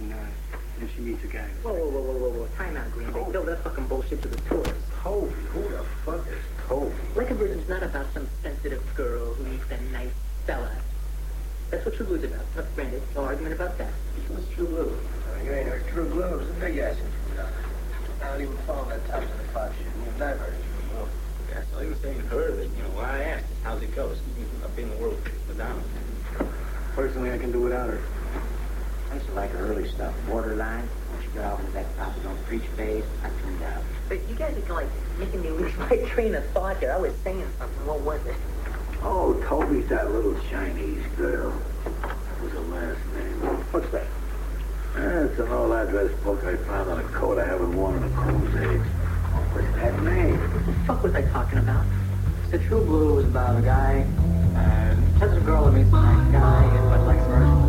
and, uh, and she meets a guy. Whoa, whoa, whoa, whoa, whoa, whoa. Time out, Green. They throw that fucking bullshit to the tourists. Toby, who the fuck is Toby? Like a Virgin's not about some sensitive girl who meets a nice fella. That's what True Blue's about. Uh, granted, no argument about that. What's True Blue? I mean, you ain't heard True Blue. It was a big ass introduction. I don't even fall on the top of the five shit. You've never heard True Blue. Yeah, so you were saying her that, you know, why I asked is how's it go? She's up in the world without Personally, I can do without her. I used to like her early stuff. Borderline. When she got off into that Papa Don't Preach phase, I tuned out. But you guys are like making me lose my train of thought here. I was saying something. What was it? Oh, Toby's that little Chinese girl. What was her last name? What's that? Eh, it's an old address book I found on a coat I haven't worn in a crusade. What's that name? What the fuck was I talking about? So True Blue was about a guy, uh, has a girl that meets a nice guy, and but likes her.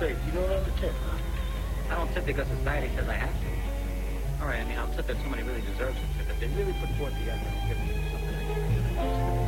You don't ever tip. I don't tip because society says I have to. All right, I mean, I'll tip if somebody really deserves a tip. If they really put forth the effort and give me something I can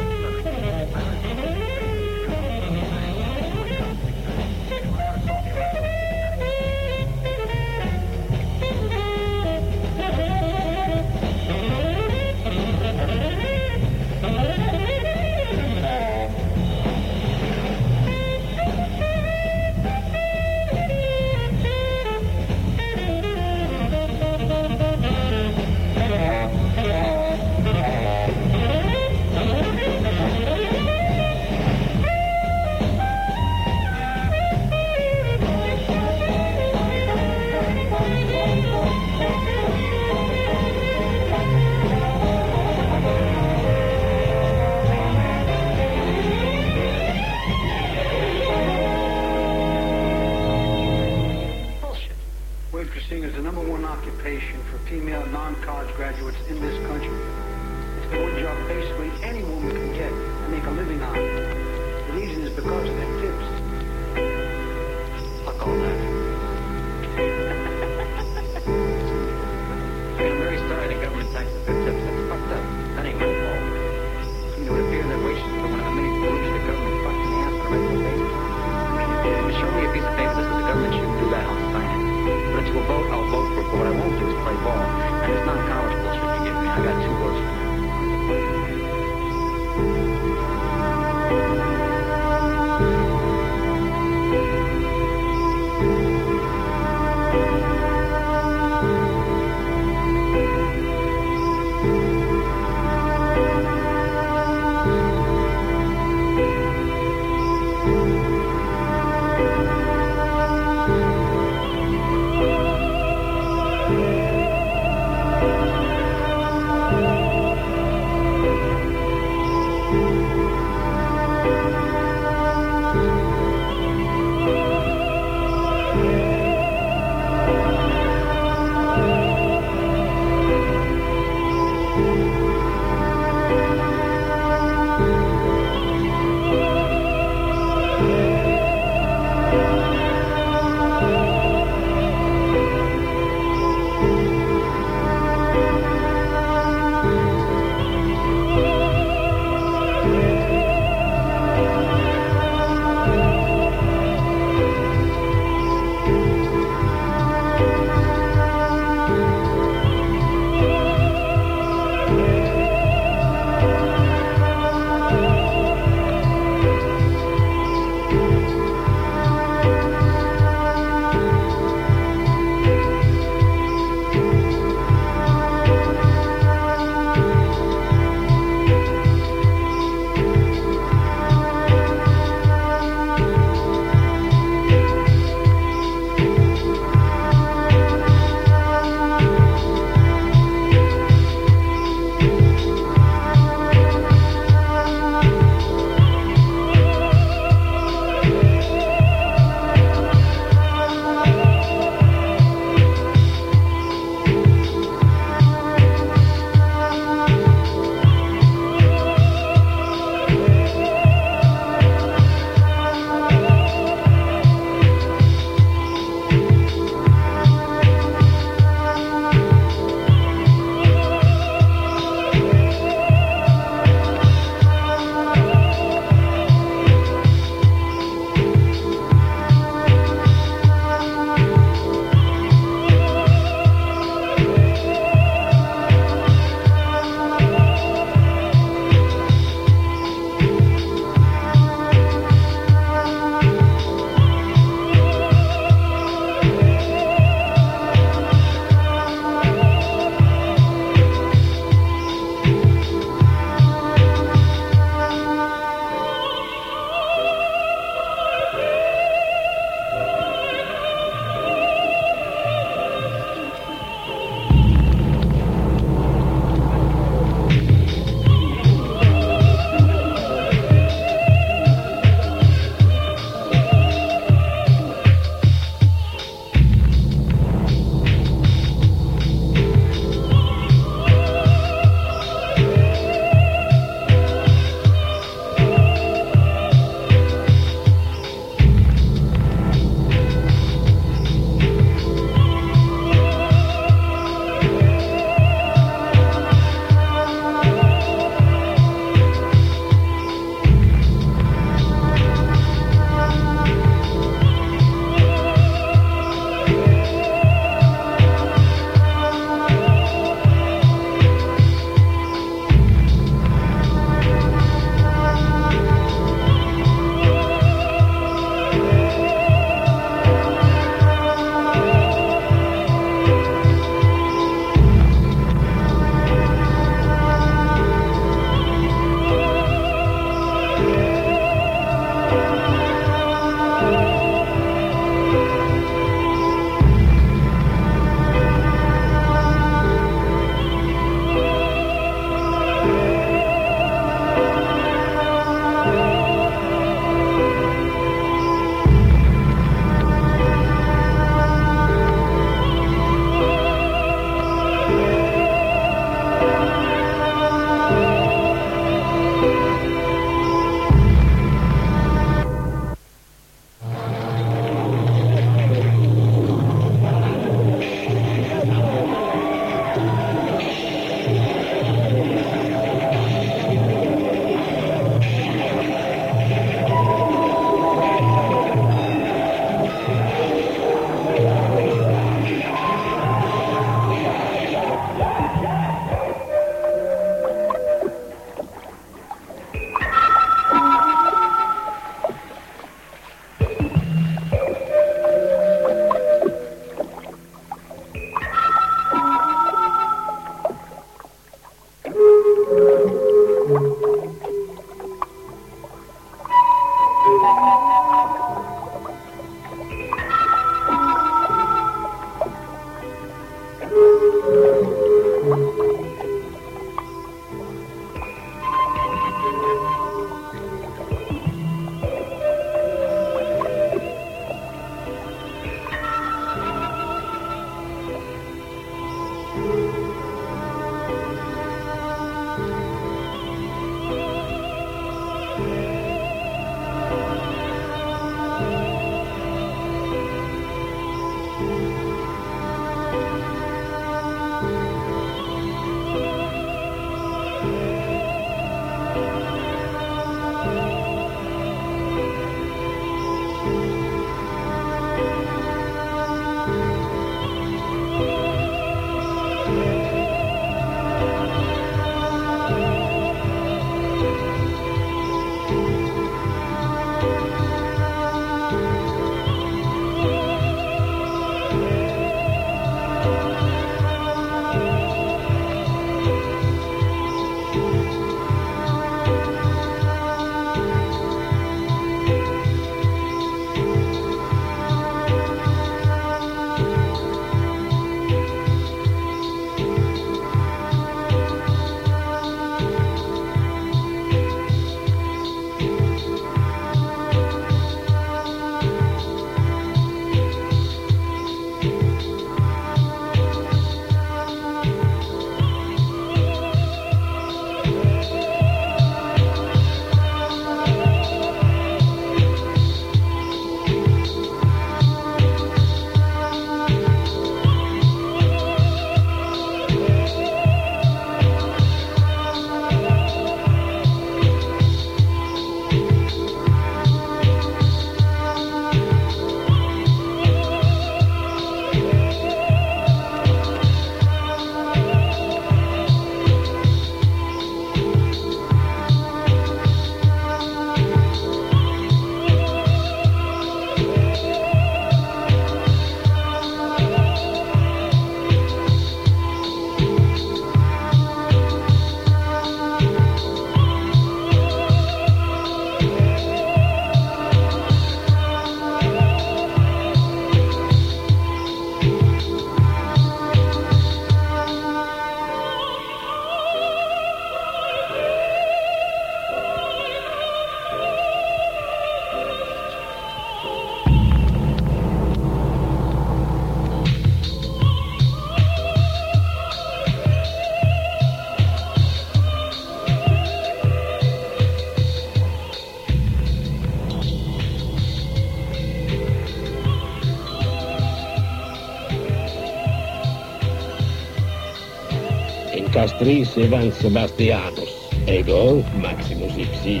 Castris Evan Sebastianus, ego Maximus Ipsi,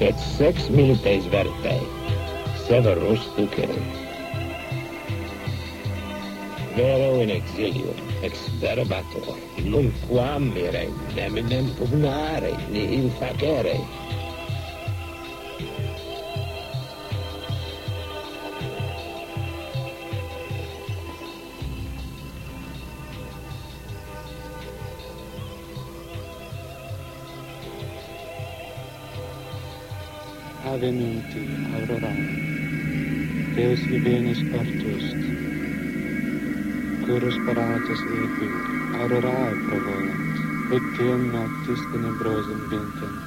et sex milites verte, Severus Ducerus. Vero in exilio, exverobator, nunquam mire, neminem pugnare, nihil facere, di venis artust. Curus paratus epic, aurorae provolant, ectiam noctis tenebrosum vincent.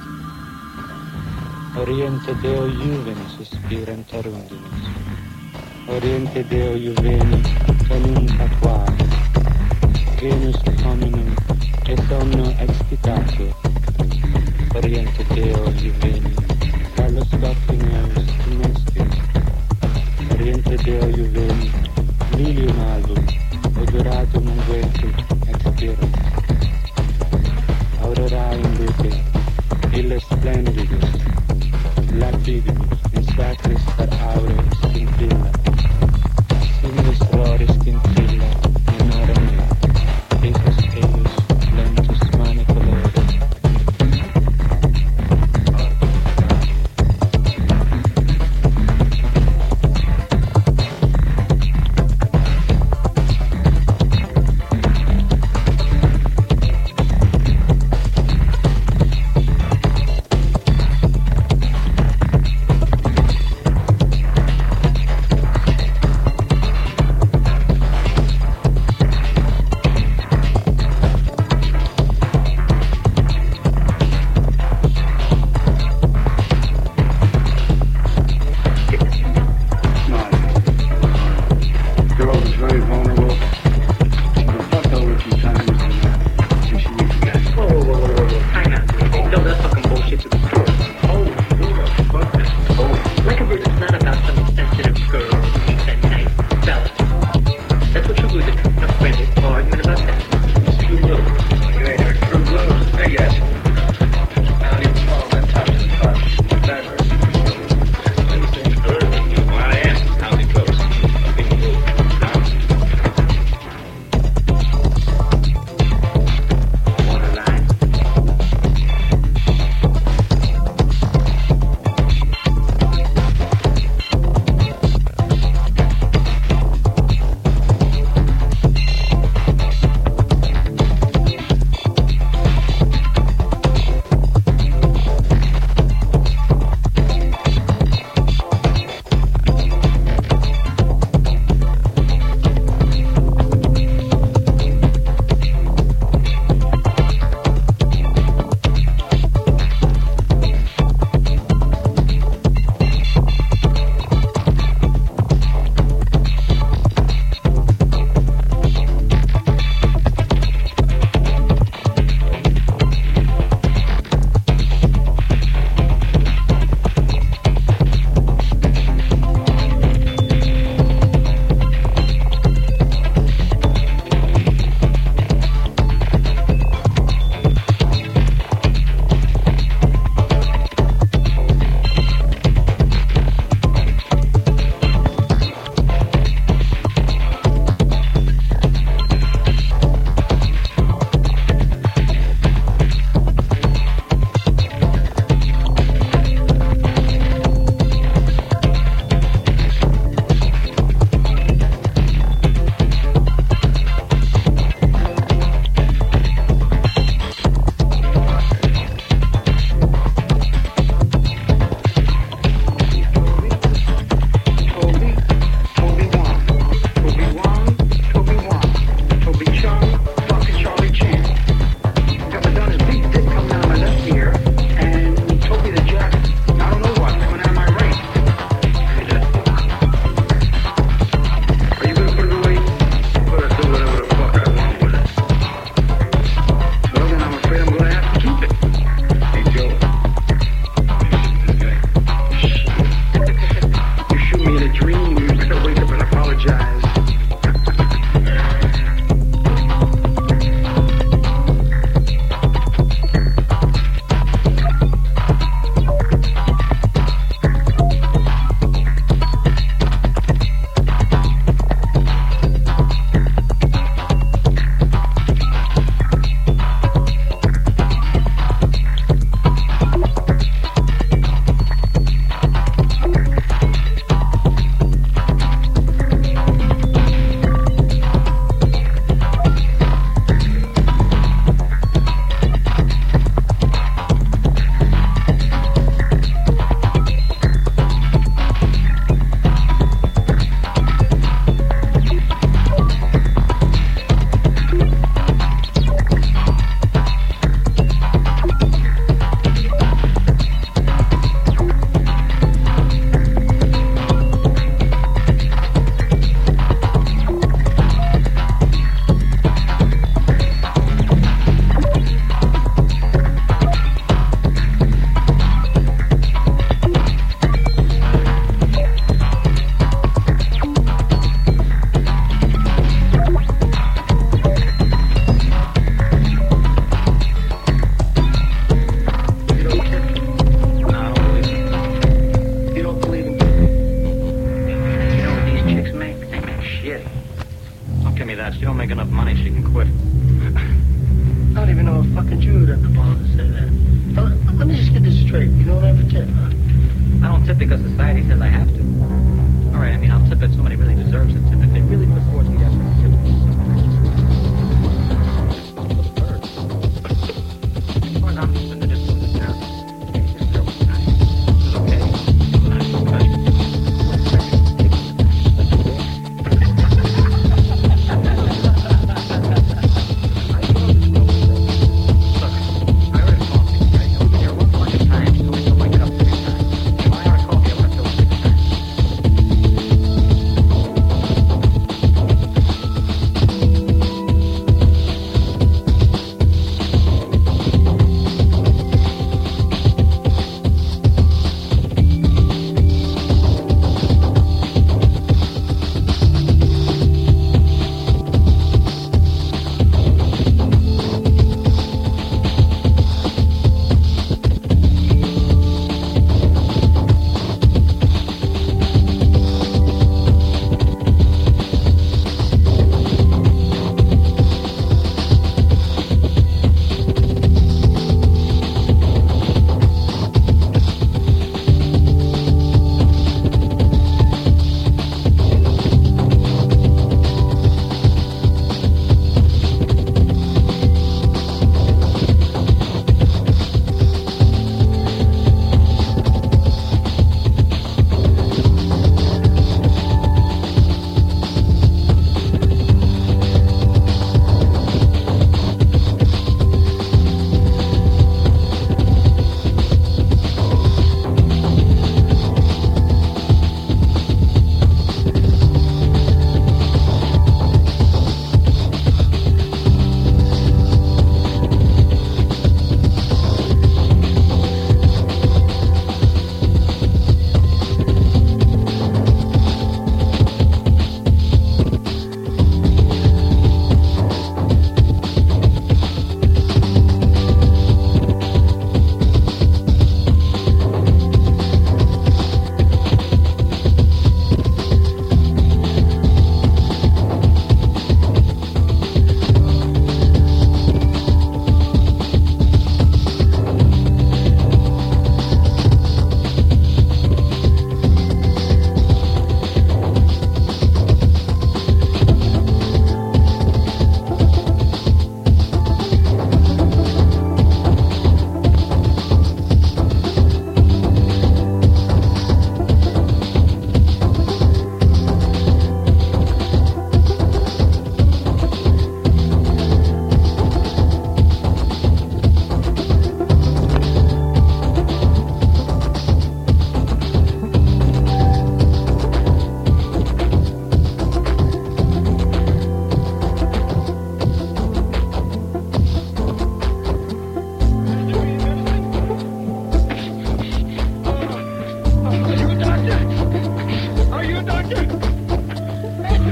Oriente Deo Juvenis suspirent arundinis. Oriente Deo Juvenis, tonum satuaris. Venus hominum, et omno expitatio. Oriente Deo Juvenis.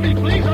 Me, please.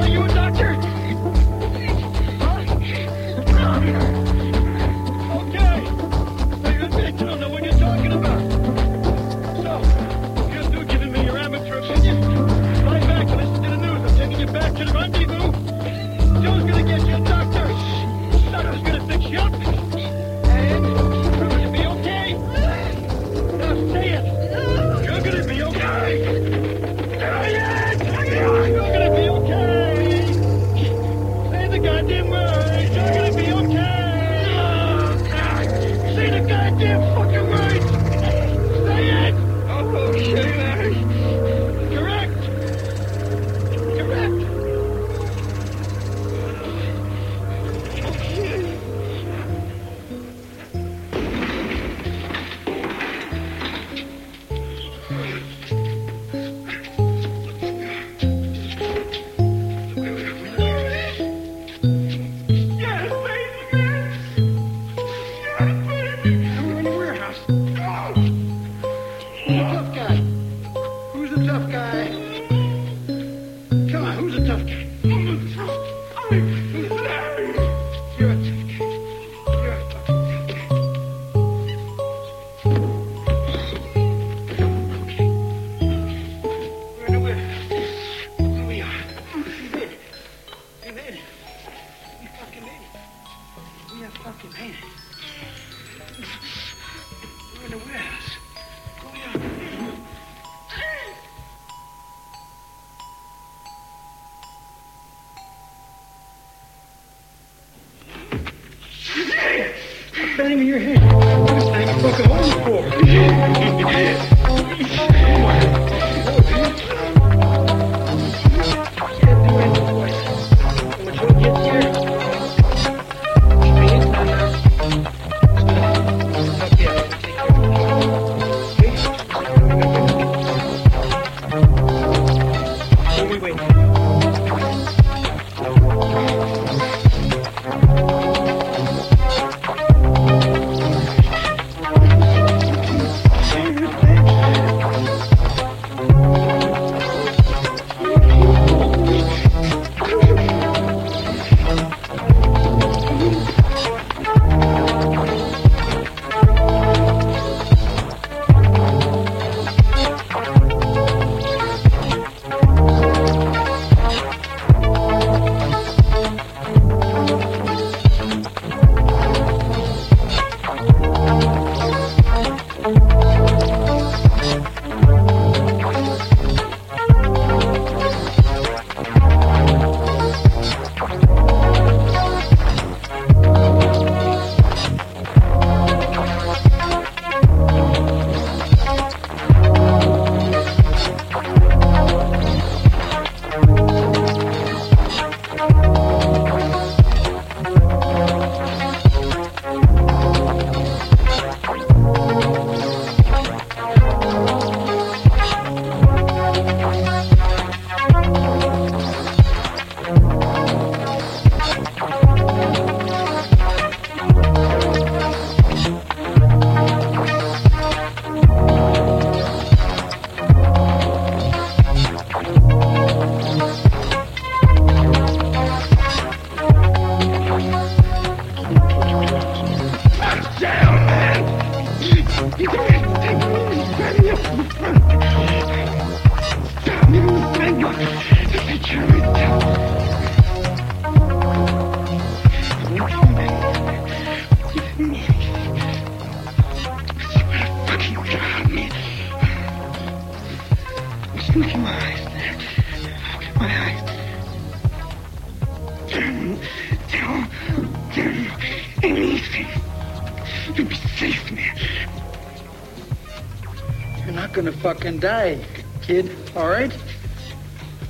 Die, kid, all right?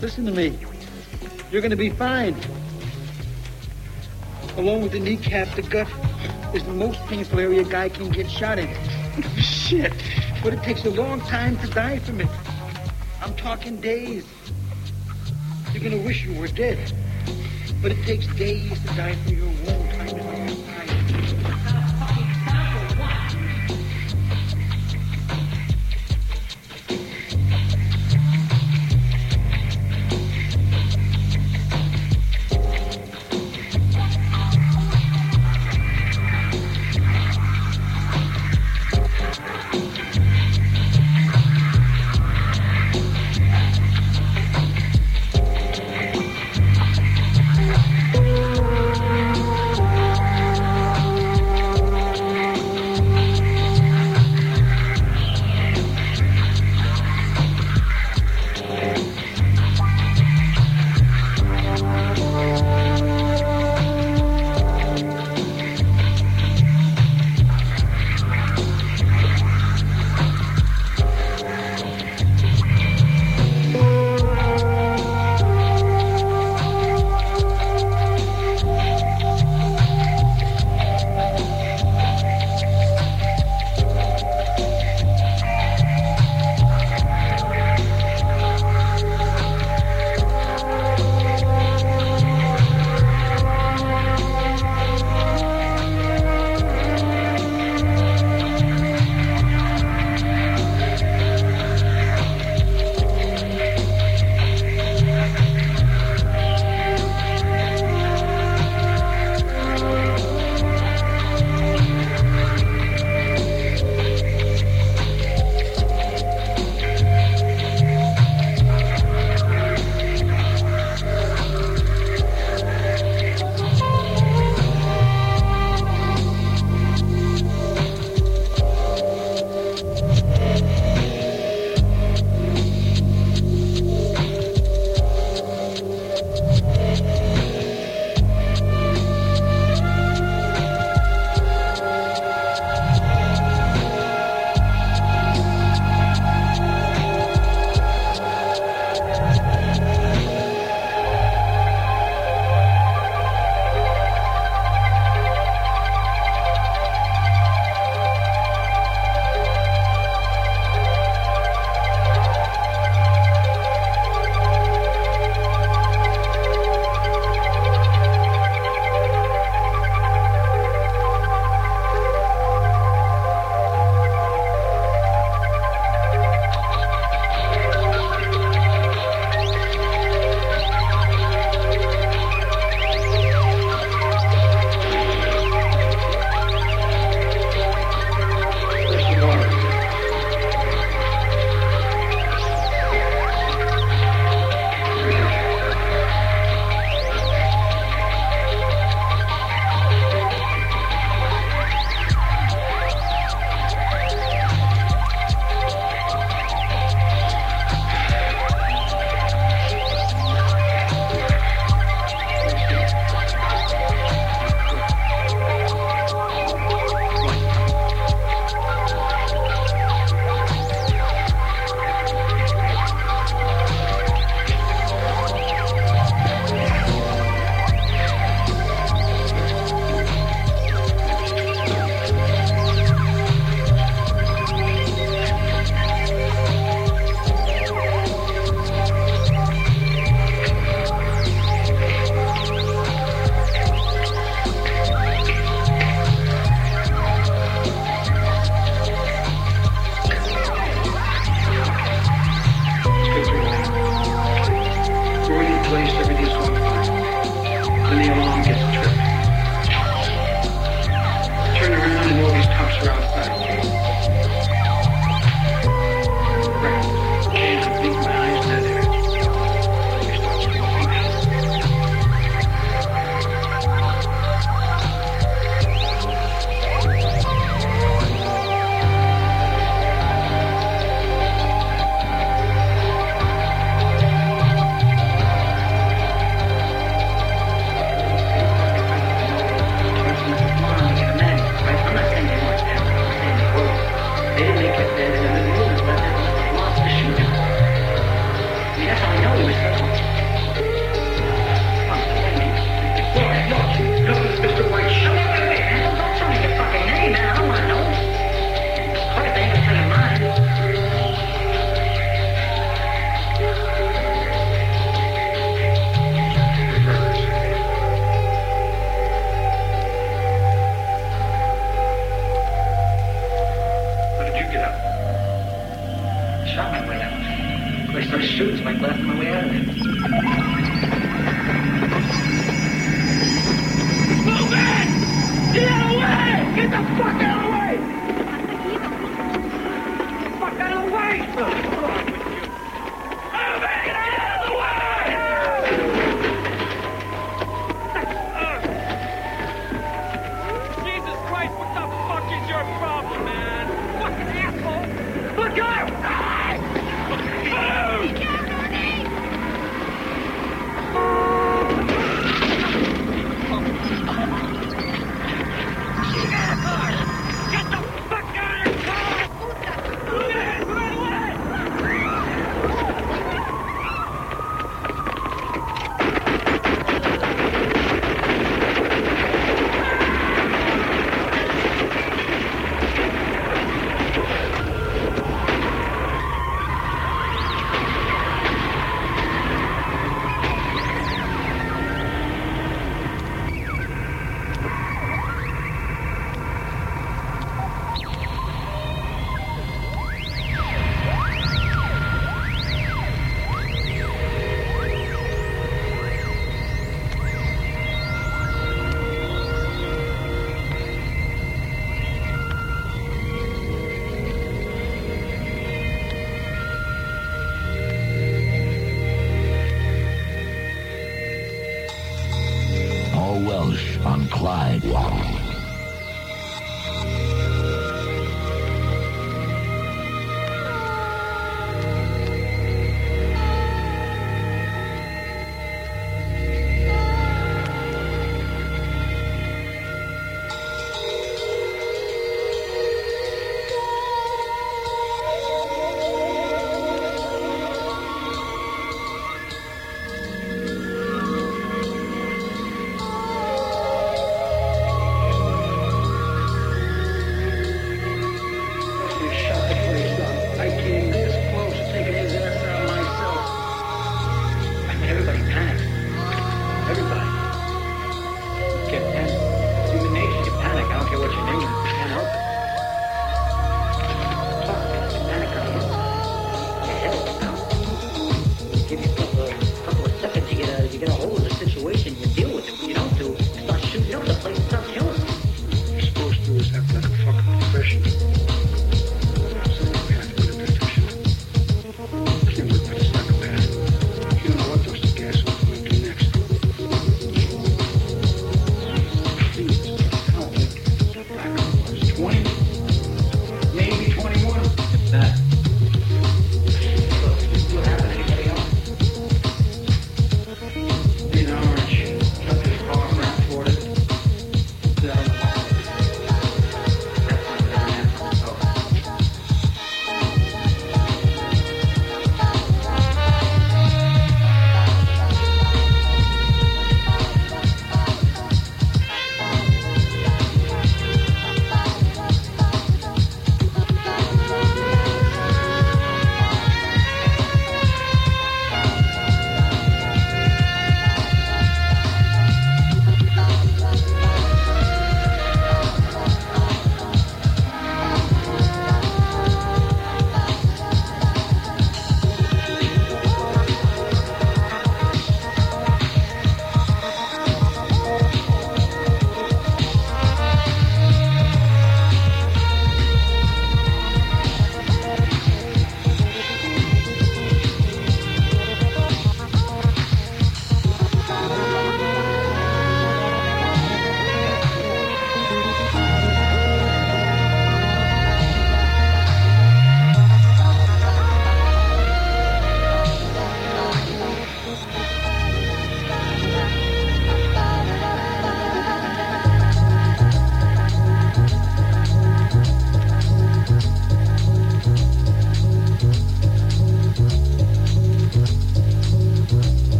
Listen to me. You're gonna be fine. Along with the kneecap, the gut is the most painful area a guy can get shot in. Shit. But it takes a long time to die from it. I'm talking days. You're gonna wish you were dead. But it takes days to die from your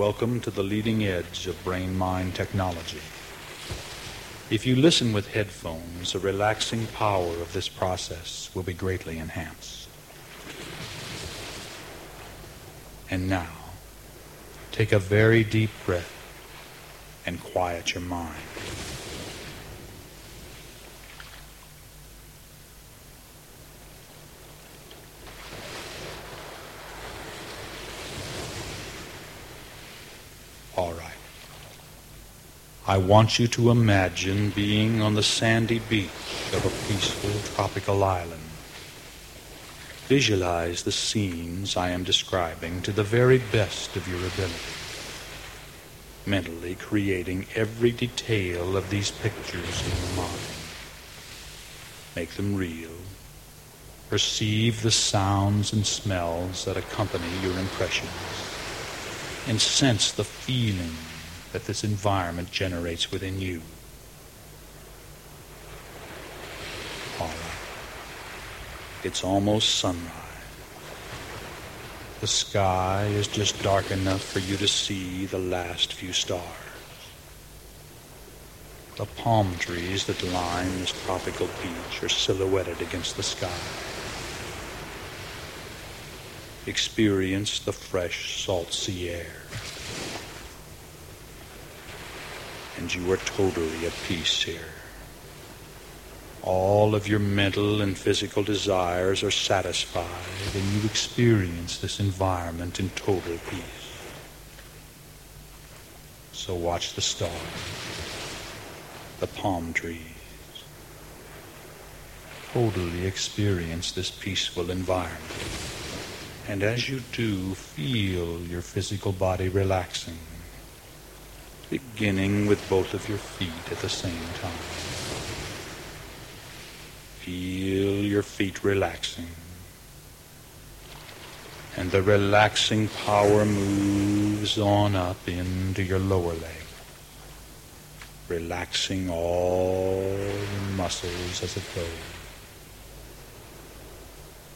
Welcome to the leading edge of brain mind technology. If you listen with headphones, the relaxing power of this process will be greatly enhanced. And now, take a very deep breath and quiet your mind. All right. I want you to imagine being on the sandy beach of a peaceful tropical island. Visualize the scenes I am describing to the very best of your ability, mentally creating every detail of these pictures in your mind. Make them real. Perceive the sounds and smells that accompany your impressions and sense the feeling that this environment generates within you. All right. It's almost sunrise. The sky is just dark enough for you to see the last few stars. The palm trees that line this tropical beach are silhouetted against the sky. Experience the fresh, salt sea air. You are totally at peace here. All of your mental and physical desires are satisfied, and you experience this environment in total peace. So watch the stars, the palm trees. Totally experience this peaceful environment. And as you do, feel your physical body relaxing, beginning with both of your feet at the same time. Feel your feet relaxing. And the relaxing power moves on up into your lower leg, relaxing all the muscles as it goes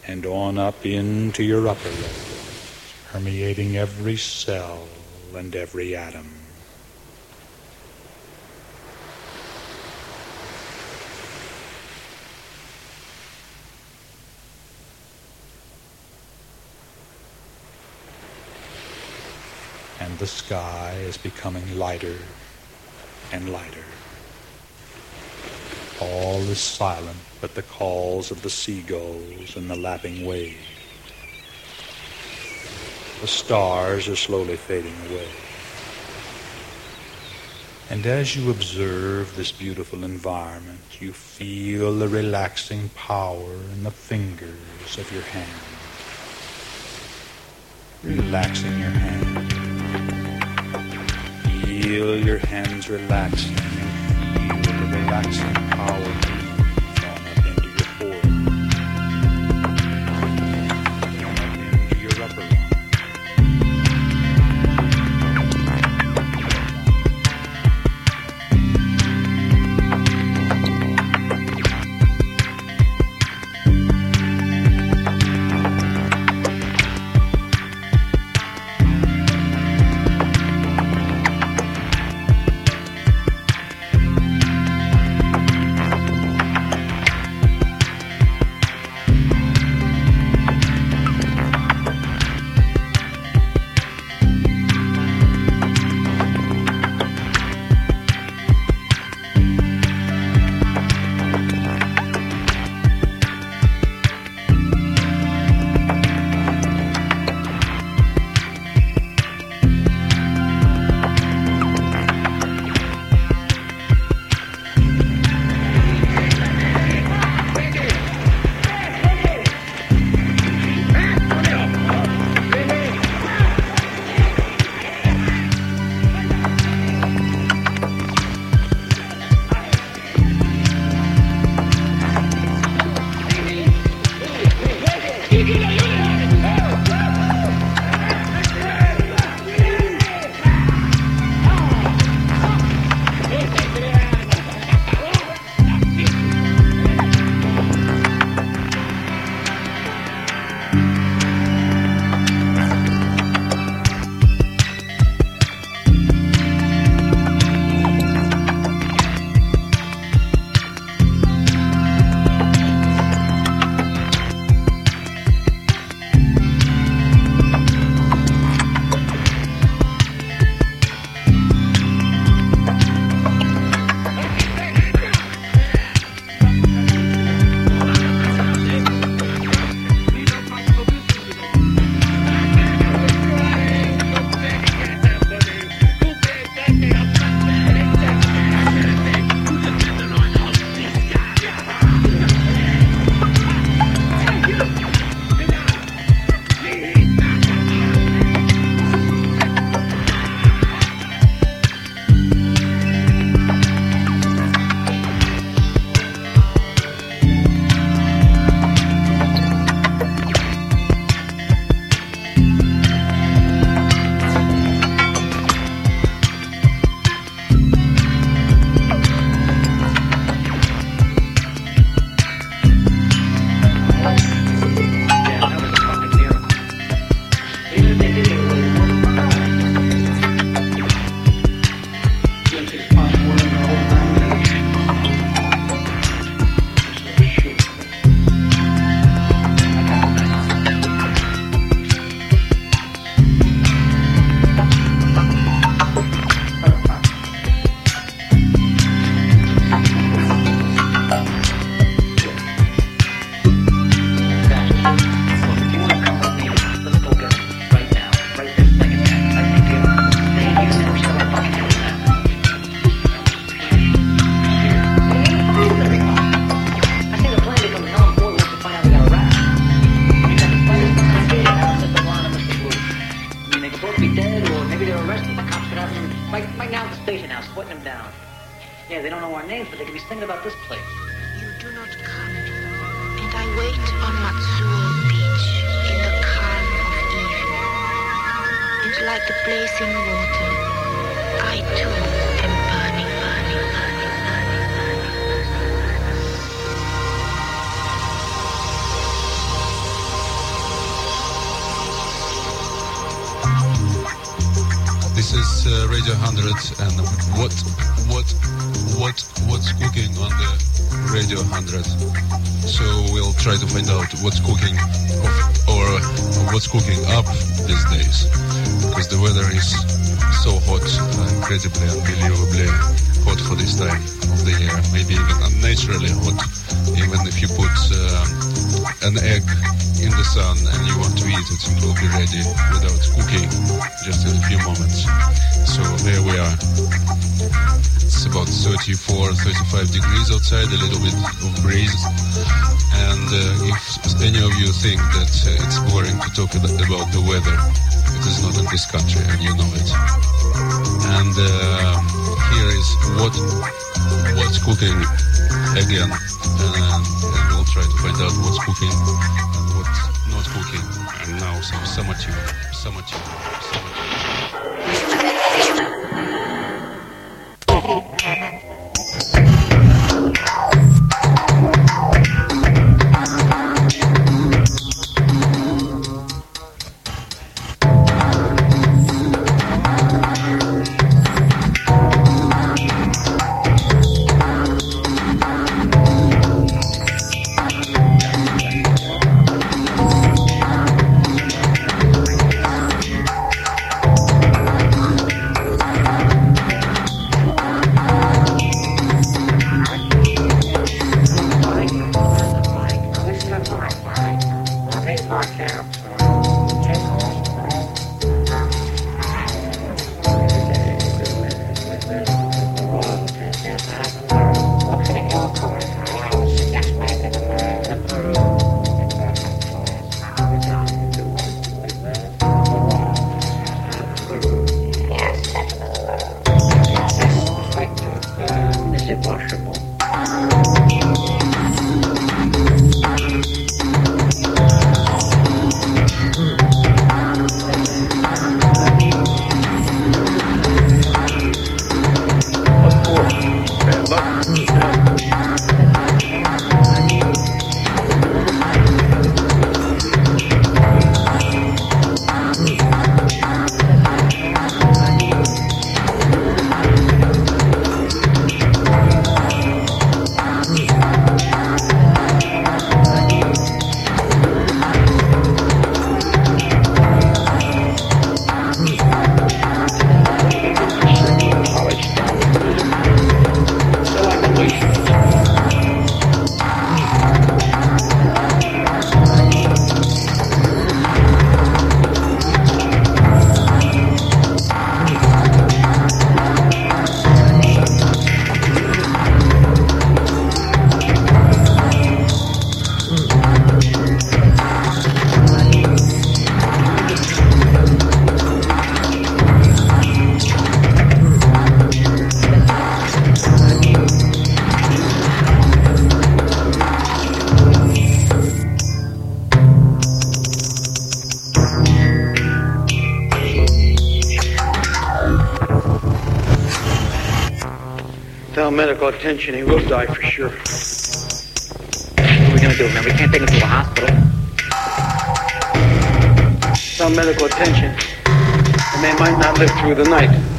and on up into your upper leg, permeating every cell and every atom. And the sky is becoming lighter and lighter. All is silent but the calls of the seagulls and the lapping waves. The stars are slowly fading away. And as you observe this beautiful environment, you feel the relaxing power in the fingers of your hand. Relaxing your hand. Feel your hands relaxing feel the relaxing power 35 degrees outside, a little bit of breeze. And uh, if any of you think that uh, it's boring to talk about the weather, it is not in this country, and you know it. And uh, here is what what's cooking again, and, and we'll try to find out what's cooking and what's not cooking. And now some summer tune, summer tune, summer tune. medical attention, he will die for sure. What are we going to do, man? We can't take him to the hospital. Some medical attention. and they might not live through the night.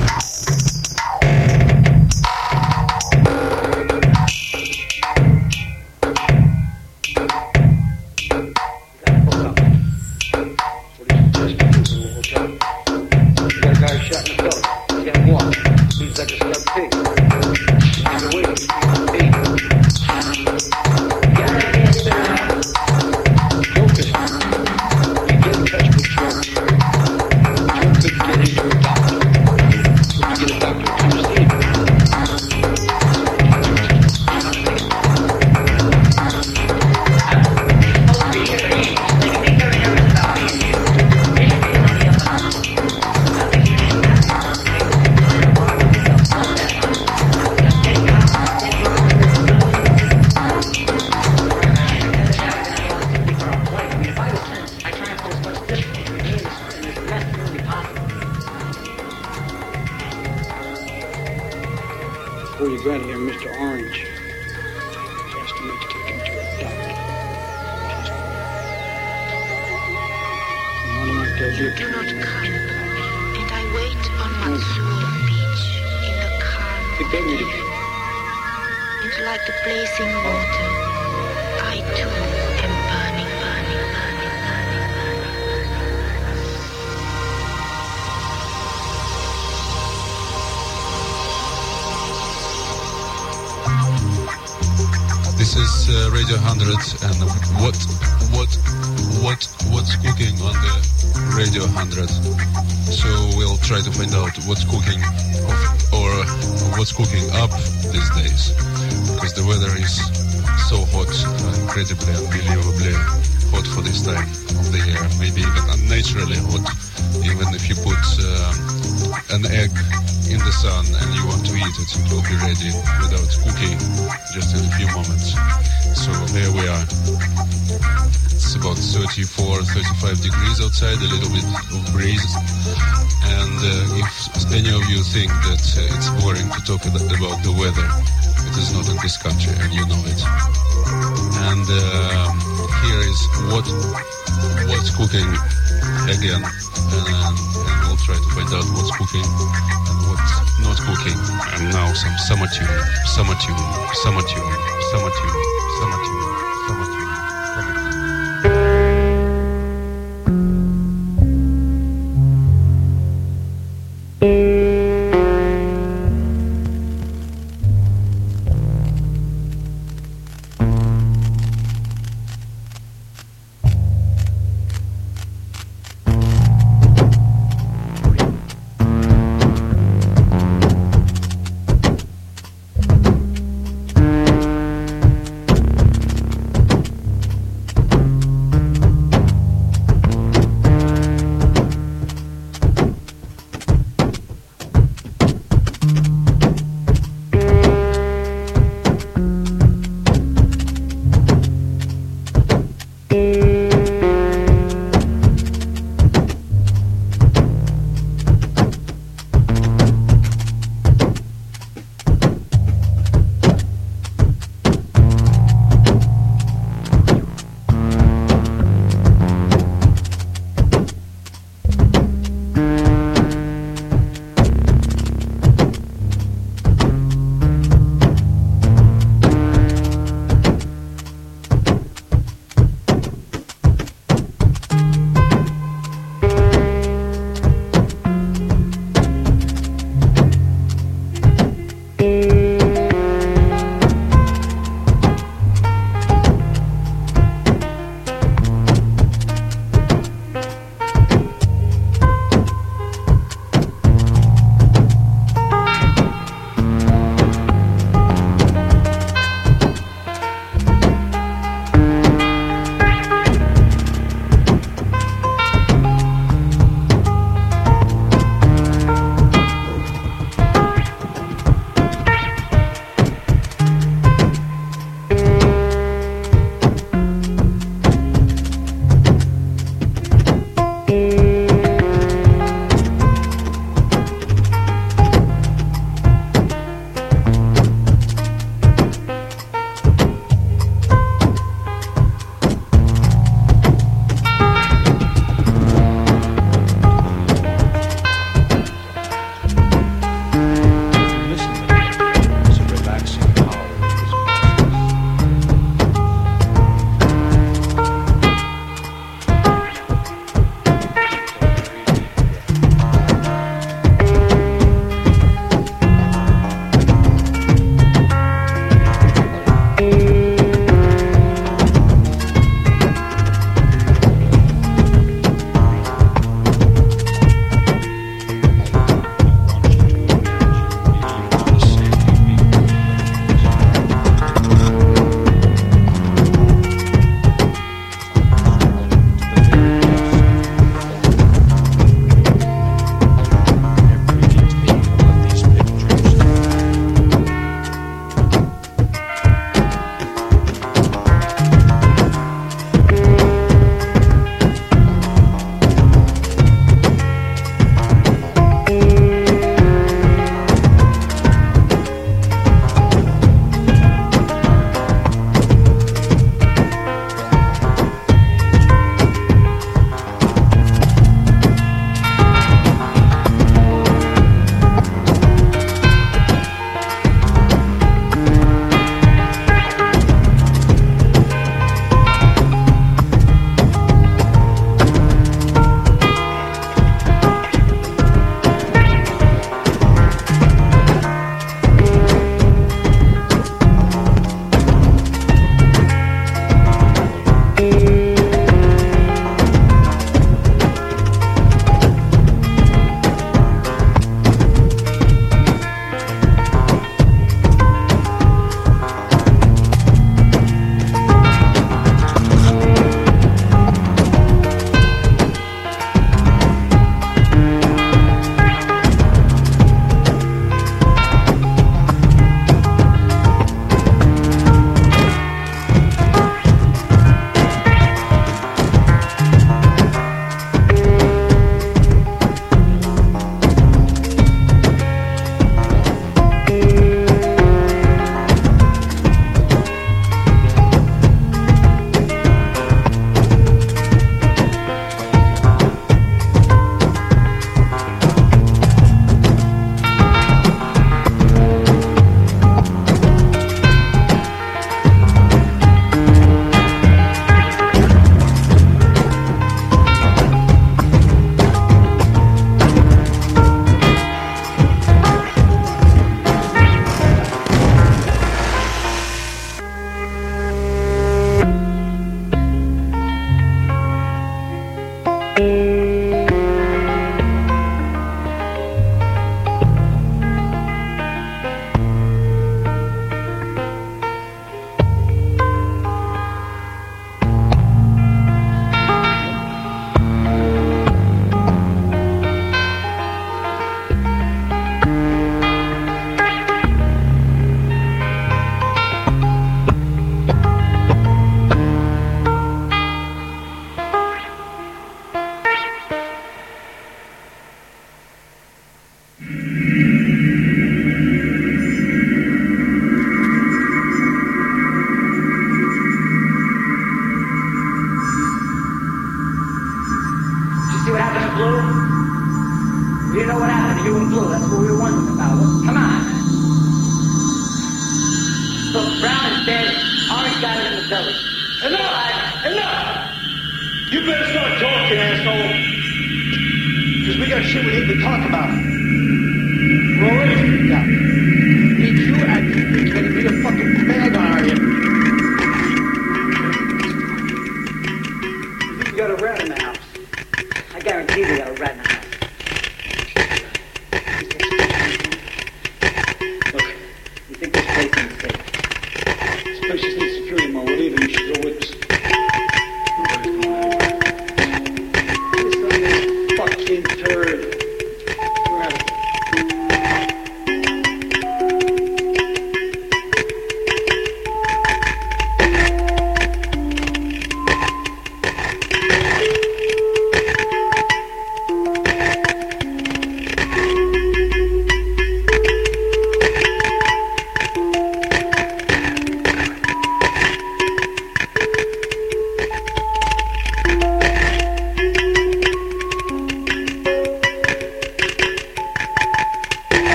34, 35 degrees outside, a little bit of breeze. And uh, if any of you think that uh, it's boring to talk about the weather, it is not in this country, and you know it. And um here is what what's cooking again, and, and we'll try to find out what's cooking and what's not cooking. And now some summer tune, summer tune, summer tune, summer tune, summer tune, summer tune.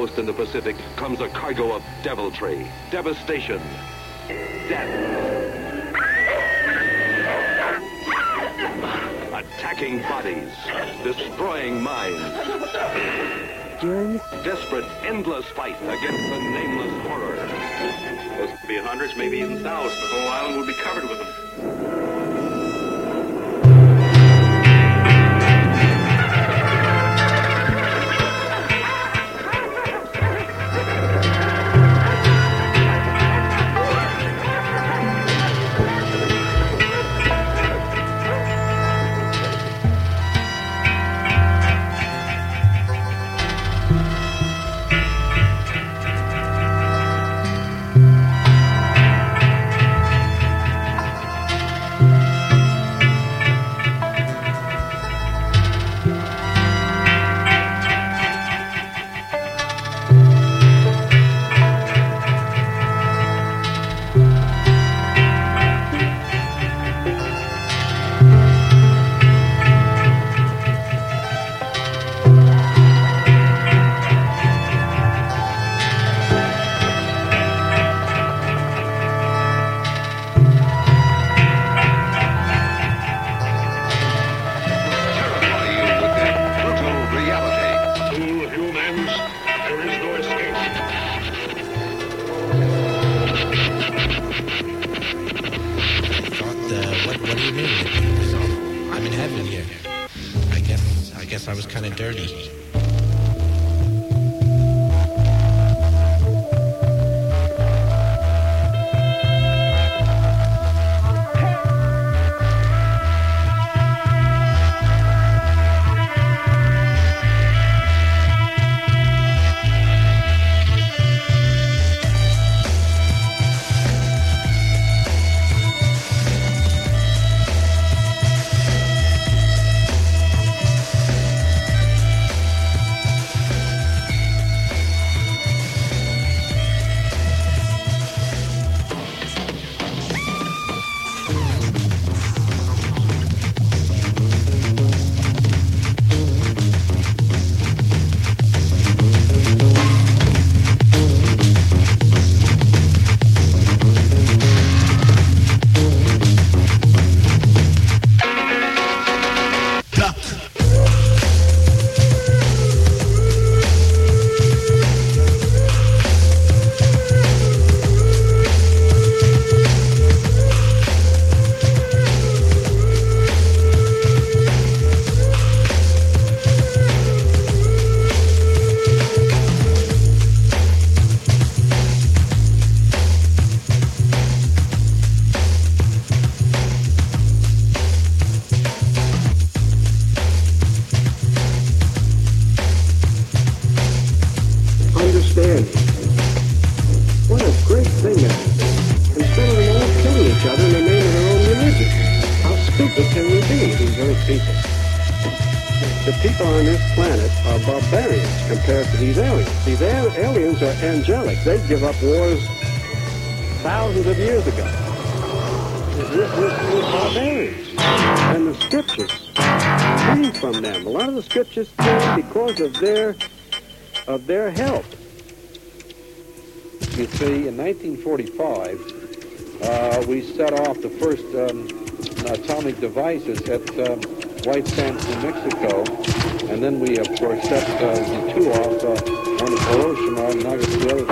Outpost in the Pacific comes a cargo of deviltry, devastation, death. Attacking bodies, destroying minds. Desperate, endless fight against the nameless horror. Those could be hundreds, maybe even thousands. The whole island would be covered with them. Aliens are angelic. They give up wars thousands of years ago. We're- we're barbarians. And the scriptures came from them. A lot of the scriptures came because of their of their help. You see, in 1945, uh, we set off the first um, atomic devices at um, White Sands, New Mexico, and then we, of course, set uh, the two off, uh, one at Hiroshima and Nagasaki.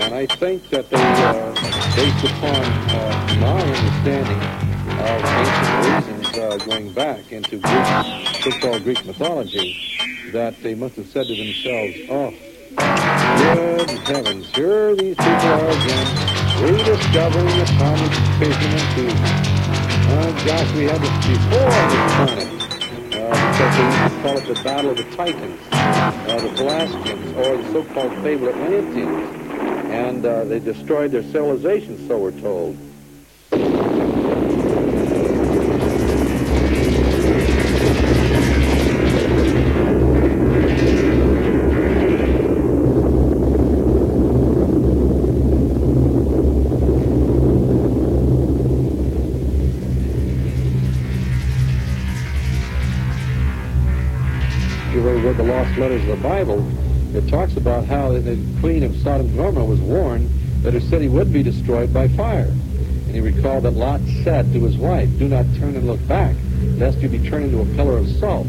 And I think that they, uh, based upon uh, my understanding of ancient reasons uh, going back into Greek, so-called Greek mythology, that they must have said to themselves, oh, Good heavens, here these people are again, rediscovering atomic fission and fusion. Oh gosh, we had this before on this planet, they call it the Battle of the Titans, uh, the Velasquez, or the so-called Fable Atlanteans. And uh, they destroyed their civilization, so we're told. Letters of the Bible, it talks about how the queen of Sodom and Gomorrah was warned that her city would be destroyed by fire. And he recalled that Lot said to his wife, Do not turn and look back, lest you be turned into a pillar of salt.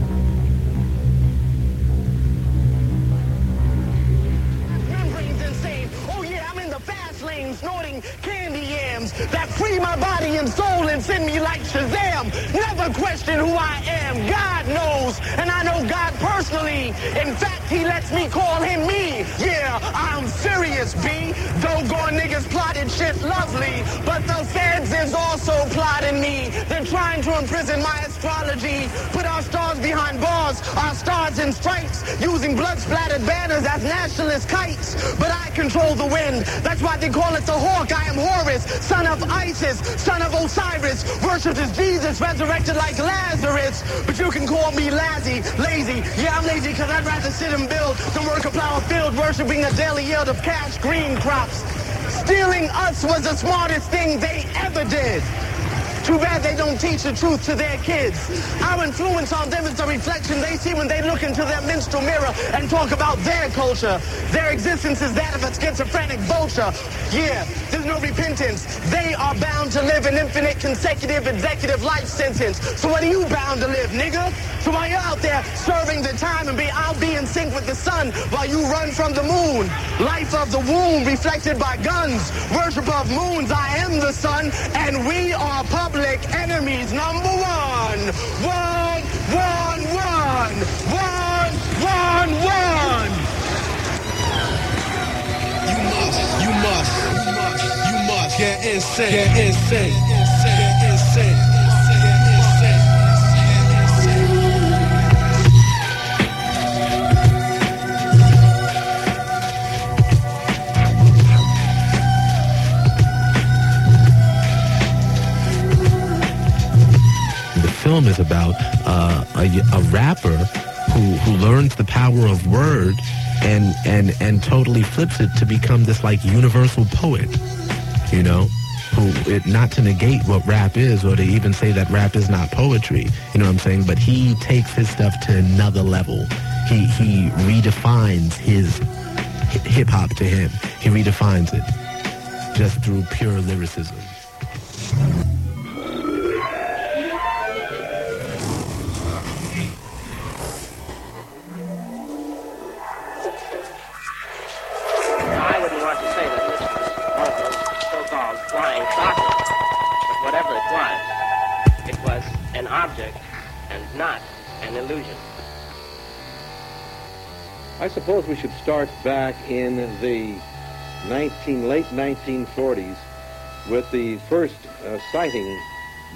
membranes insane. Oh yeah, I'm in the fast lane snorting candy yams that free my body and soul and send me like Shazam. Never question who I am. God knows, and I know God personally. In fact, he lets me call him me. Yeah, I'm serious, B. Doggone niggas plotted shit lovely, but the feds is also plotting me. They're trying to imprison my astrology, put our stars behind bars, our stars in stripes, using blood-splattered banners as nationalist kites. But I control the wind. That's why they call it the hawk. I am Horus, son of Son of Osiris. Worshipped as Jesus, resurrected like Lazarus. But you can call me lazy, lazy. Yeah, I'm lazy because I'd rather sit and build than work a plow a field, worshiping a daily yield of cash green crops. Stealing us was the smartest thing they ever did. Too bad they don't teach the truth to their kids. Our influence on them is the reflection they see when they look into their minstrel mirror and talk about their culture. Their existence is that of a schizophrenic vulture. Yeah, there's no repentance. They are bound to live an infinite consecutive executive life sentence. So what are you bound to live, nigga? So while you're out there serving the time and be, be in sync with the sun while you run from the moon. Life of the womb reflected by guns. Worship of moons, I am the sun, and we are public enemies number one. One, one, one. One, one, one. You must, you must, you must, you must get insane, get insane, film is about uh, a, a rapper who, who learns the power of word and, and, and totally flips it to become this like universal poet, you know? Who, it, not to negate what rap is or to even say that rap is not poetry, you know what I'm saying? But he takes his stuff to another level. He, he redefines his hip hop to him. He redefines it just through pure lyricism. Suppose we should start back in the 19, late 1940s with the first uh, sighting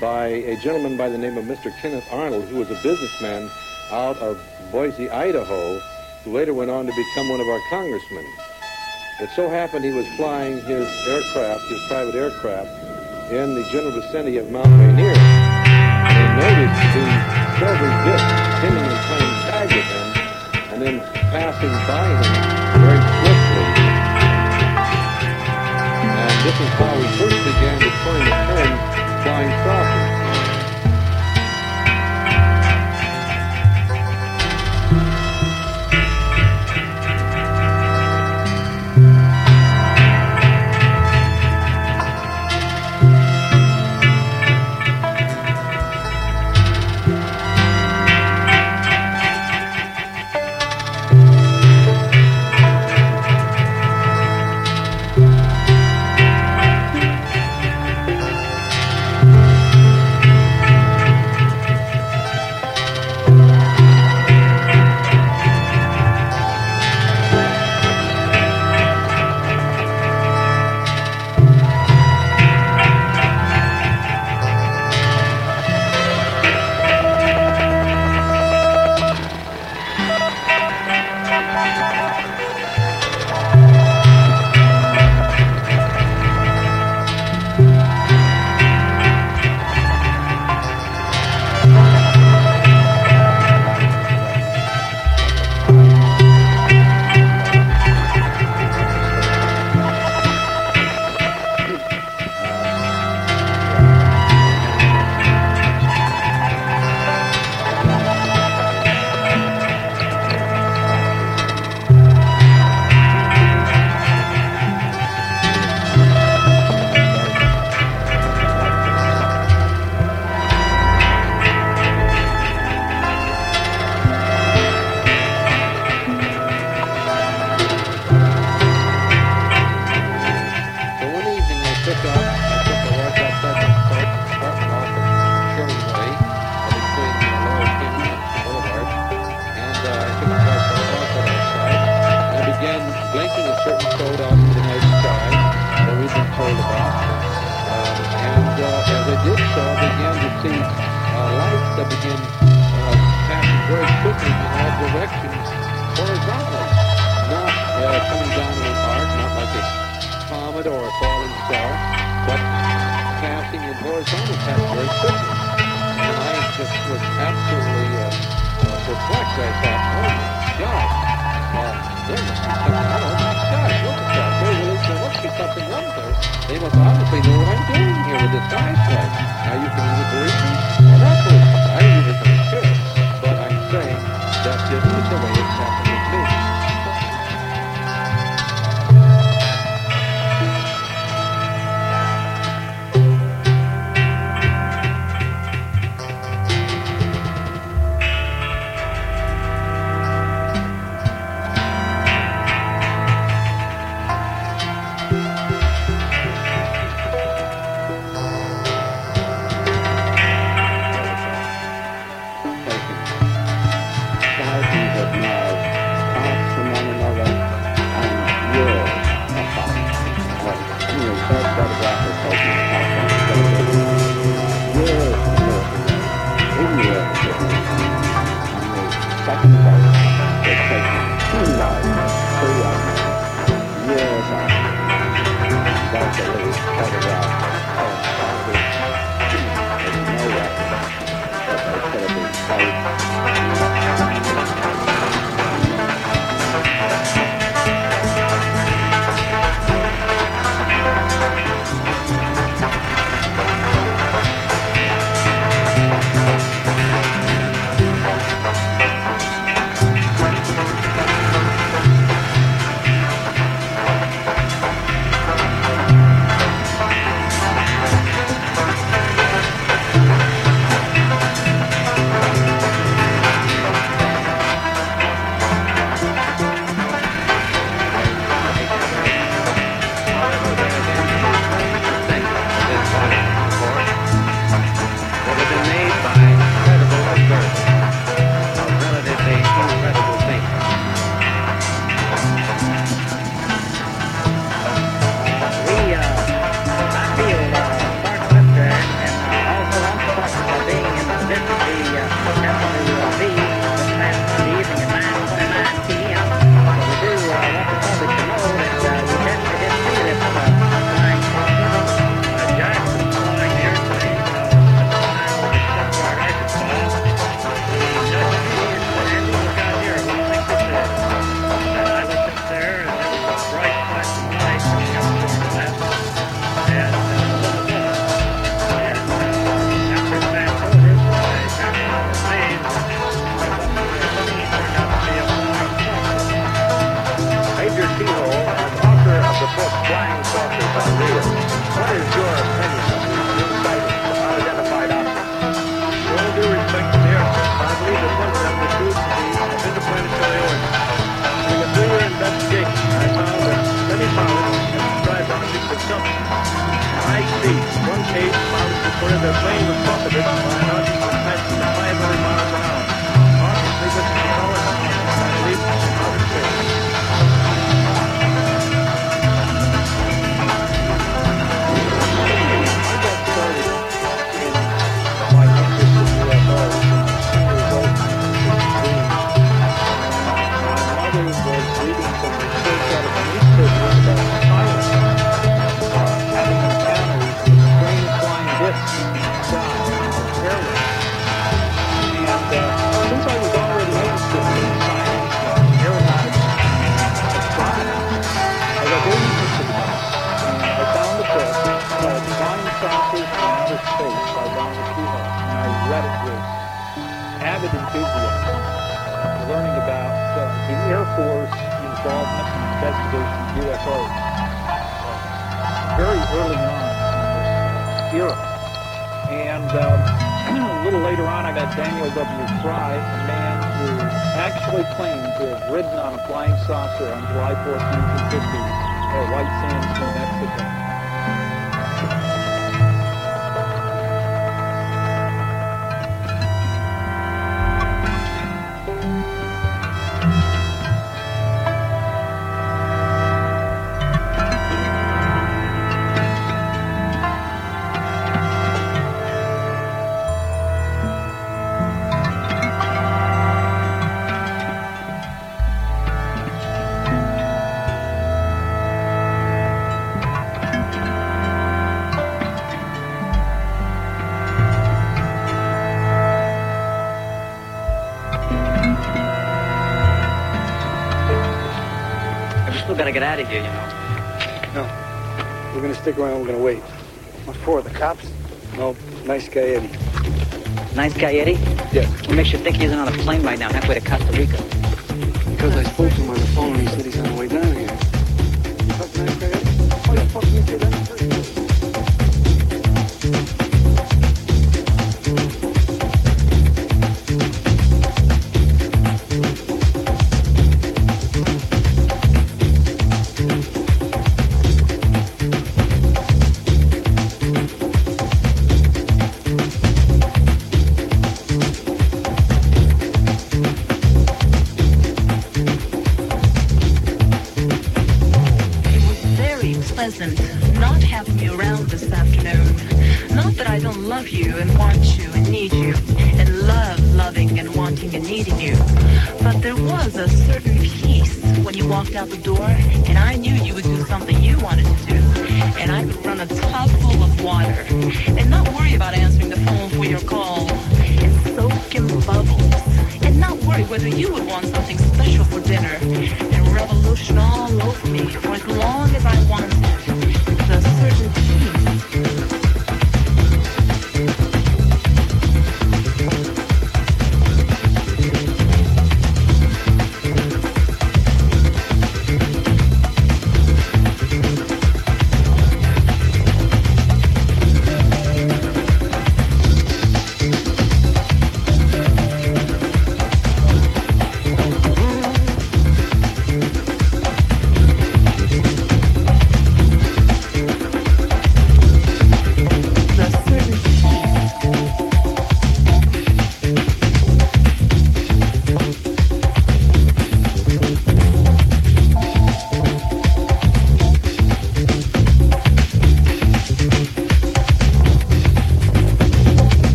by a gentleman by the name of Mr. Kenneth Arnold, who was a businessman out of Boise, Idaho, who later went on to become one of our congressmen. It so happened he was flying his aircraft, his private aircraft, in the general vicinity of Mount Rainier. And noticed the silver disc seemingly playing tag with him, and then passing by him very swiftly. And this is how we first began to coin the term flying saucers. White Sands, New Mexico. out of here, you know. No. We're going to stick around. We're going to wait. What for? The cops? No. Nice guy, Eddie. Nice guy, Eddie? Yeah. What makes you think he isn't on a plane right now, halfway to Costa Rica? Because I spoke to him on the phone and he said he's on the way down here. Nice guy, Eddie? The fuck you say?